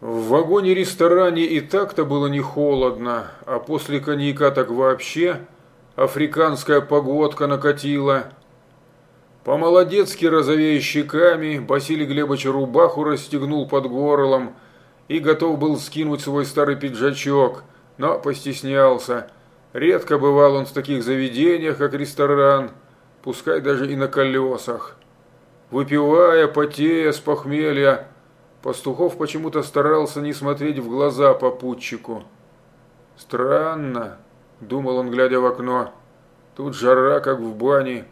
В вагоне-ресторане и так-то было не холодно, а после коньяка так вообще африканская погодка накатила. По-молодецки розовея щеками, Василий Глебович рубаху расстегнул под горлом и готов был скинуть свой старый пиджачок, но постеснялся. Редко бывал он в таких заведениях, как ресторан, пускай даже и на колесах. Выпивая, потея с похмелья, Пастухов почему-то старался не смотреть в глаза попутчику. «Странно», – думал он, глядя в окно, – «тут жара, как в бане,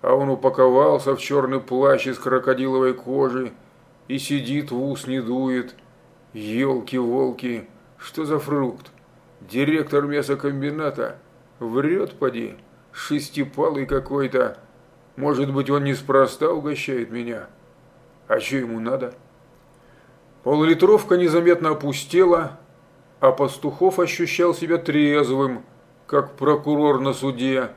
а он упаковался в черный плащ из крокодиловой кожи и сидит, в ус не дует. Елки-волки, что за фрукт? Директор мясокомбината? Врет, поди, шестипалый какой-то. Может быть, он неспроста угощает меня? А что ему надо?» Полулитровка незаметно опустела, а Пастухов ощущал себя трезвым, как прокурор на суде.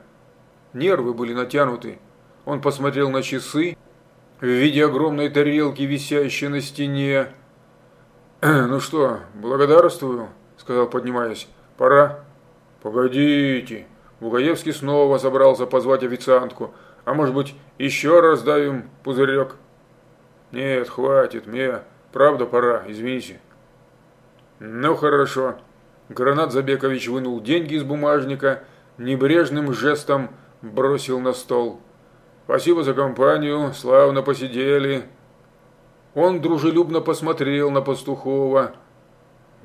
Нервы были натянуты. Он посмотрел на часы в виде огромной тарелки, висящей на стене. «Ну что, благодарствую», – сказал, поднимаясь. «Пора». «Погодите». Бугаевский снова собрался позвать официантку. «А может быть, еще раз давим пузырек?» «Нет, хватит, мне Правда, пора, извините. Ну, хорошо. Гранат Забекович вынул деньги из бумажника, небрежным жестом бросил на стол. Спасибо за компанию, славно посидели. Он дружелюбно посмотрел на Пастухова.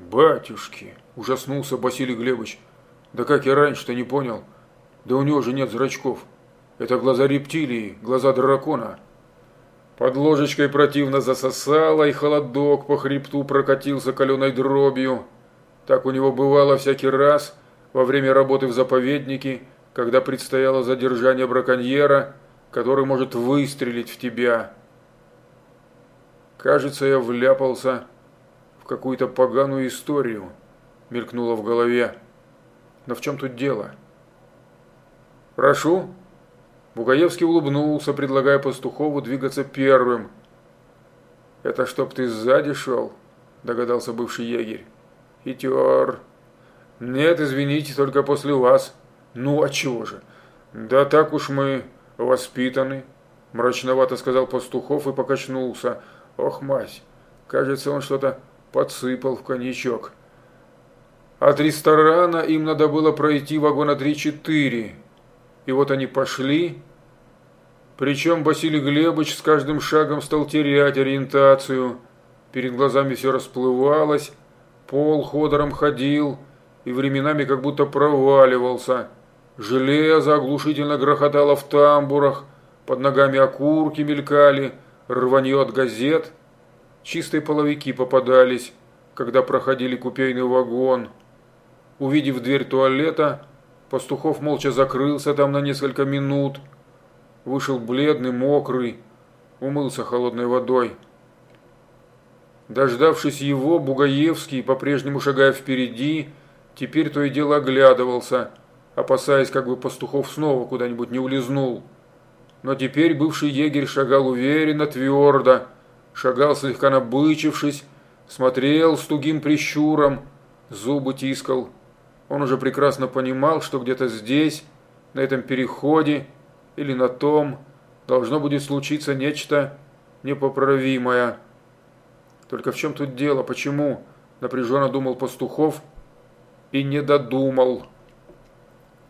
«Батюшки!» – ужаснулся Василий Глебович. «Да как я раньше-то не понял? Да у него же нет зрачков. Это глаза рептилии, глаза дракона». Под ложечкой противно засосало, и холодок по хребту прокатился каленой дробью. Так у него бывало всякий раз во время работы в заповеднике, когда предстояло задержание браконьера, который может выстрелить в тебя. Кажется, я вляпался в какую-то поганую историю, мелькнуло в голове. Но в чем тут дело? Прошу, Бугаевский улыбнулся, предлагая Пастухову двигаться первым. «Это чтоб ты сзади шел?» – догадался бывший егерь. «Хитер!» «Нет, извините, только после вас». «Ну, а чего же?» «Да так уж мы воспитаны», – мрачновато сказал Пастухов и покачнулся. «Ох, мать, кажется, он что-то подсыпал в коньячок». От ресторана им надо было пройти вагона 3-4, и вот они пошли, причем Василий Глебович с каждым шагом стал терять ориентацию. Перед глазами все расплывалось, пол ходором ходил и временами как будто проваливался. Железо оглушительно грохотало в тамбурах, под ногами окурки мелькали, рванье от газет. Чистые половики попадались, когда проходили купейный вагон. Увидев дверь туалета, Пастухов молча закрылся там на несколько минут, вышел бледный, мокрый, умылся холодной водой. Дождавшись его, Бугаевский, по-прежнему шагая впереди, теперь то и дело оглядывался, опасаясь, как бы Пастухов снова куда-нибудь не улизнул. Но теперь бывший егерь шагал уверенно, твердо, шагал слегка набычившись, смотрел с тугим прищуром, зубы тискал. Он уже прекрасно понимал, что где-то здесь, на этом переходе или на том, должно будет случиться нечто непоправимое. Только в чем тут дело? Почему? Напряженно думал Пастухов и не додумал.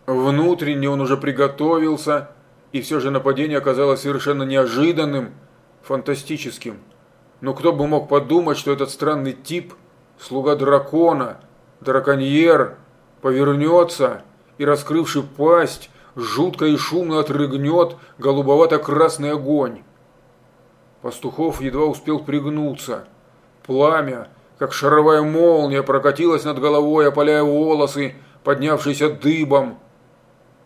Внутренне он уже приготовился, и все же нападение оказалось совершенно неожиданным, фантастическим. Но кто бы мог подумать, что этот странный тип, слуга дракона, драконьер, повернется и, раскрывши пасть, жутко и шумно отрыгнет голубовато-красный огонь. Пастухов едва успел пригнуться. Пламя, как шаровая молния, прокатилось над головой, опаляя волосы, поднявшиеся дыбом.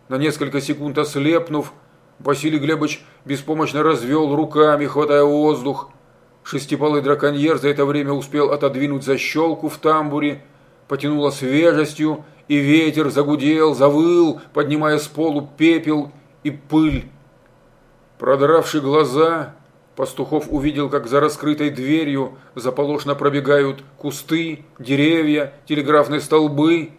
На несколько секунд ослепнув, Василий Глебович беспомощно развел руками, хватая воздух. Шестипалый драконьер за это время успел отодвинуть защелку в тамбуре, потянуло свежестью и ветер загудел, завыл, поднимая с полу пепел и пыль. Продравши глаза, Пастухов увидел, как за раскрытой дверью заполошно пробегают кусты, деревья, телеграфные столбы.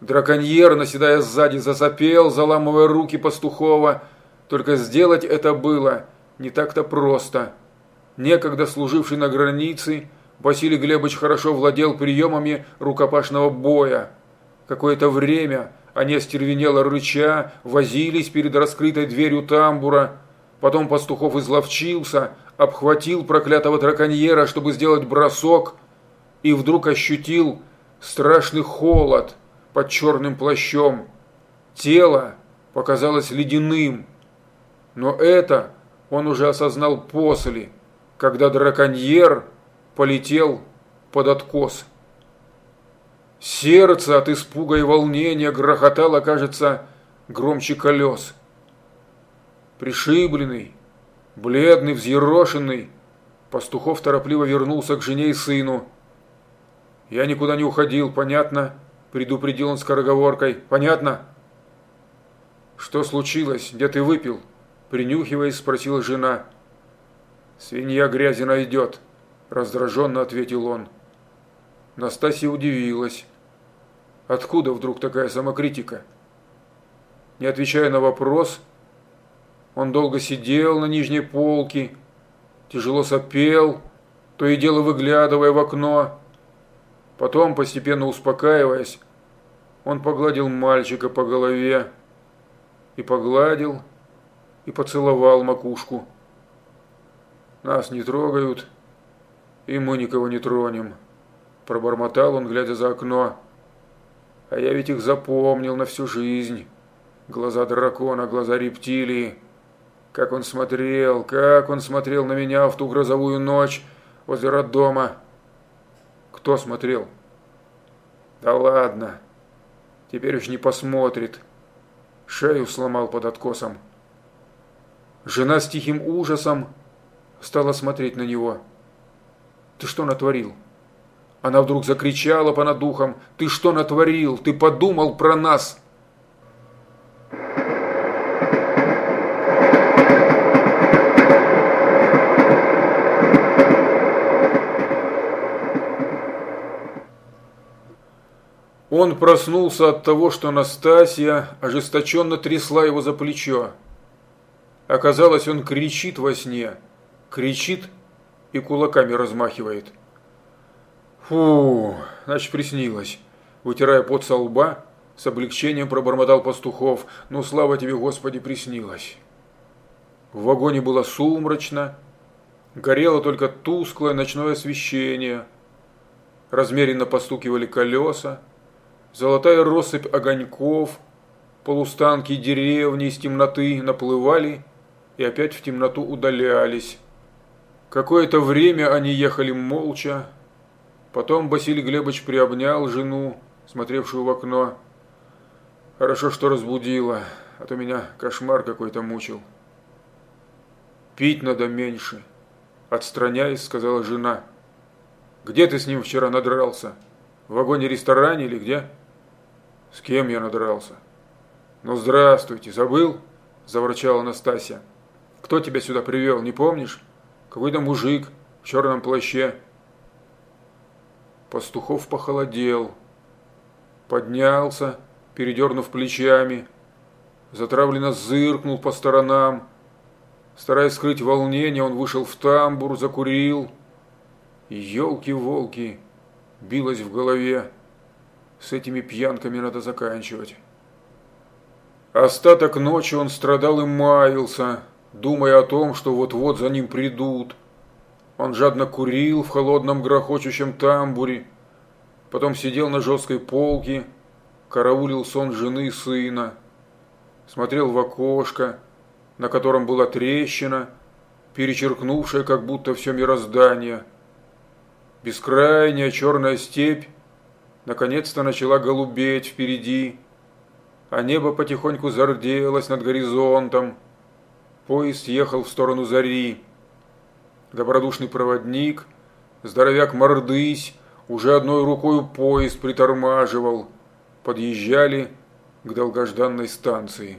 Драконьер, наседая сзади, засопел, заламывая руки Пастухова. Только сделать это было не так-то просто. Некогда служивший на границе, Василий Глебович хорошо владел приемами рукопашного боя. Какое-то время они остервенело рыча возились перед раскрытой дверью тамбура, Потом Пастухов изловчился, обхватил проклятого драконьера, чтобы сделать бросок, и вдруг ощутил страшный холод под черным плащом. Тело показалось ледяным, но это он уже осознал после, когда драконьер полетел под откос. Сердце от испуга и волнения грохотало, кажется, громче колес. Пришибленный, бледный, взъерошенный, Пастухов торопливо вернулся к жене и сыну. «Я никуда не уходил, понятно?» – предупредил он скороговоркой. «Понятно?» «Что случилось? Где ты выпил?» – принюхиваясь, спросила жена. «Свинья грязи найдет», – раздраженно ответил он. Настасья удивилась. Откуда вдруг такая самокритика? Не отвечая на вопрос, он долго сидел на нижней полке, тяжело сопел, то и дело выглядывая в окно. Потом, постепенно успокаиваясь, он погладил мальчика по голове и погладил, и поцеловал макушку. Нас не трогают, и мы никого не тронем, пробормотал он, глядя за окно. А я ведь их запомнил на всю жизнь. Глаза дракона, глаза рептилии. Как он смотрел, как он смотрел на меня в ту грозовую ночь возле роддома. Кто смотрел? Да ладно, теперь уж не посмотрит. Шею сломал под откосом. Жена с тихим ужасом стала смотреть на него. «Ты что натворил?» Она вдруг закричала по над духом. «Ты что натворил? Ты подумал про нас!» Он проснулся от того, что Настасья ожесточенно трясла его за плечо. Оказалось, он кричит во сне, кричит и кулаками размахивает. Фу, значит приснилось. Вытирая пот со лба, с облегчением пробормотал пастухов. Ну, слава тебе, Господи, приснилось. В вагоне было сумрачно, горело только тусклое ночное освещение. Размеренно постукивали колеса, Золотая россыпь огоньков, полустанки деревни из темноты наплывали и опять в темноту удалялись. Какое-то время они ехали молча. Потом Василий Глебович приобнял жену, смотревшую в окно. Хорошо, что разбудила, а то меня кошмар какой-то мучил. «Пить надо меньше», – отстраняясь, сказала жена. «Где ты с ним вчера надрался?» В вагоне-ресторане или где? С кем я надрался? Ну, здравствуйте, забыл? Заворчала Анастасия. Кто тебя сюда привел, не помнишь? Какой-то мужик в черном плаще. Пастухов похолодел. Поднялся, передернув плечами. Затравленно зыркнул по сторонам. Стараясь скрыть волнение, он вышел в тамбур, закурил. Елки-волки! билось в голове. С этими пьянками надо заканчивать. Остаток ночи он страдал и маялся, думая о том, что вот-вот за ним придут. Он жадно курил в холодном грохочущем тамбуре, потом сидел на жесткой полке, караулил сон жены и сына, смотрел в окошко, на котором была трещина, перечеркнувшая как будто все мироздание – Бескрайняя черная степь наконец-то начала голубеть впереди, а небо потихоньку зарделось над горизонтом. Поезд ехал в сторону зари. Добродушный проводник, здоровяк Мордысь, уже одной рукой поезд притормаживал. Подъезжали к долгожданной станции.